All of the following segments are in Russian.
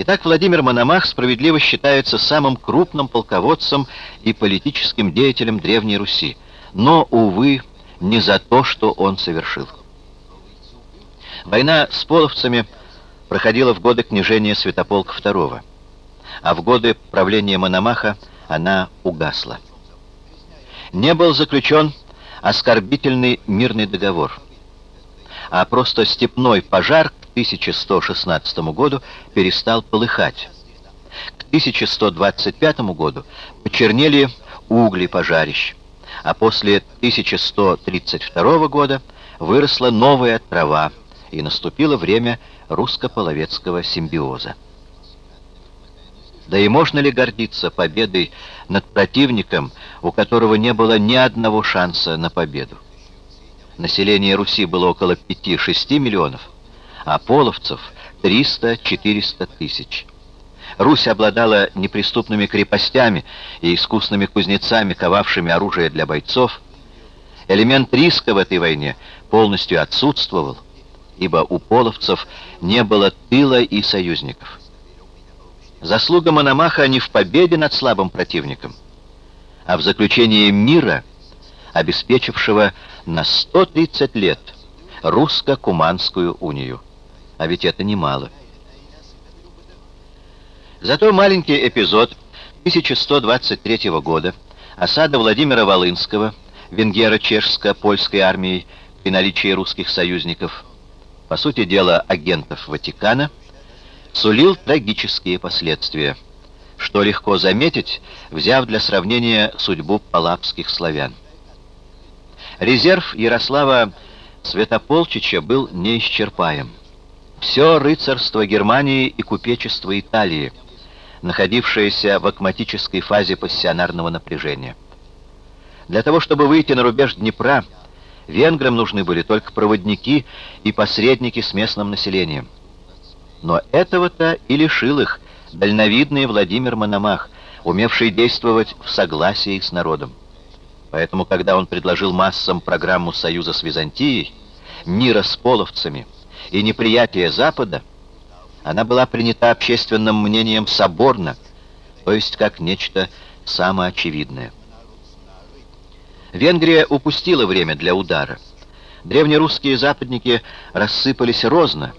Итак, Владимир Мономах справедливо считается самым крупным полководцем и политическим деятелем Древней Руси, но, увы, не за то, что он совершил. Война с половцами проходила в годы княжения Святополка II, а в годы правления Мономаха она угасла. Не был заключен оскорбительный мирный договор, а просто степной пожар 1116 году перестал полыхать. К 1125 году почернели угли пожарищ, а после 1132 года выросла новая трава, и наступило время русско-половецкого симбиоза. Да и можно ли гордиться победой над противником, у которого не было ни одного шанса на победу? Население Руси было около 5-6 миллионов, а половцев 300-400 тысяч. Русь обладала неприступными крепостями и искусными кузнецами, ковавшими оружие для бойцов. Элемент риска в этой войне полностью отсутствовал, ибо у половцев не было тыла и союзников. Заслуга Мономаха не в победе над слабым противником, а в заключении мира, обеспечившего на 130 лет русско-куманскую унию. А ведь это немало. Зато маленький эпизод 1123 года осада Владимира Волынского, венгеро-чешско-польской армией при наличии русских союзников, по сути дела агентов Ватикана, сулил трагические последствия, что легко заметить, взяв для сравнения судьбу палапских славян. Резерв Ярослава Святополчича был неисчерпаем. Все рыцарство Германии и купечество Италии, находившееся в акматической фазе пассионарного напряжения. Для того, чтобы выйти на рубеж Днепра, венграм нужны были только проводники и посредники с местным населением. Но этого-то и лишил их дальновидный Владимир Мономах, умевший действовать в согласии с народом. Поэтому, когда он предложил массам программу союза с Византией, мира с половцами и неприятия Запада, она была принята общественным мнением соборно, то есть как нечто самоочевидное. Венгрия упустила время для удара. Древнерусские западники рассыпались розно,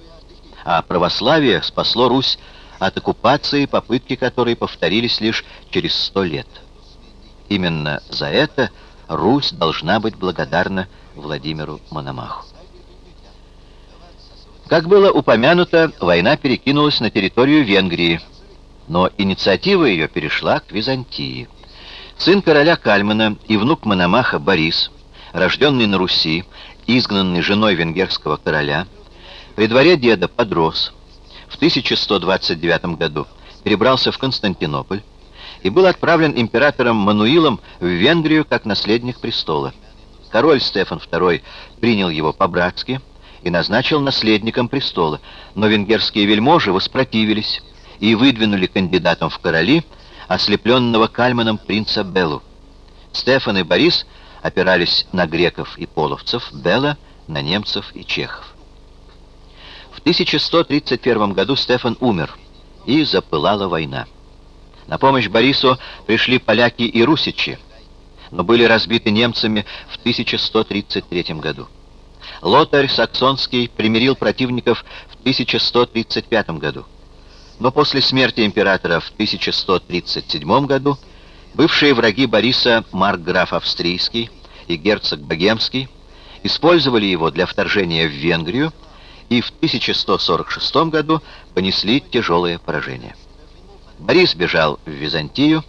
а православие спасло Русь от оккупации, попытки которой повторились лишь через сто лет. Именно за это Русь должна быть благодарна Владимиру Мономаху. Как было упомянуто, война перекинулась на территорию Венгрии, но инициатива ее перешла к Византии. Сын короля Кальмана и внук Мономаха Борис, рожденный на Руси, изгнанный женой венгерского короля, при дворе деда подрос, в 1129 году перебрался в Константинополь, и был отправлен императором Мануилом в Венгрию как наследник престола. Король Стефан II принял его по-братски и назначил наследником престола, но венгерские вельможи воспротивились и выдвинули кандидатом в короли ослепленного Кальманом принца Беллу. Стефан и Борис опирались на греков и половцев, Белла — на немцев и чехов. В 1131 году Стефан умер, и запылала война. На помощь Борису пришли поляки и русичи, но были разбиты немцами в 1133 году. Лотарь Саксонский примирил противников в 1135 году. Но после смерти императора в 1137 году бывшие враги Бориса Маркграф Австрийский и герцог Богемский использовали его для вторжения в Венгрию и в 1146 году понесли тяжелое поражение. Борис бежал в Византию,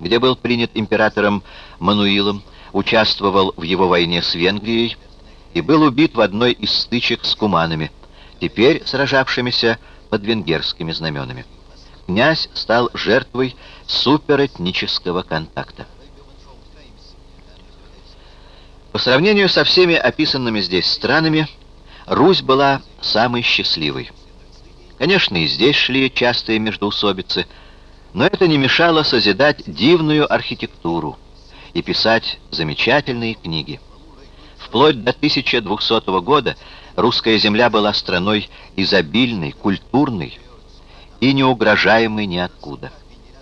где был принят императором Мануилом, участвовал в его войне с Венгрией и был убит в одной из стычек с куманами, теперь сражавшимися под венгерскими знаменами. Князь стал жертвой суперэтнического контакта. По сравнению со всеми описанными здесь странами, Русь была самой счастливой. Конечно, и здесь шли частые междоусобицы, но это не мешало созидать дивную архитектуру и писать замечательные книги. Вплоть до 1200 года русская земля была страной изобильной, культурной, и не угрожаемый ниоткуда.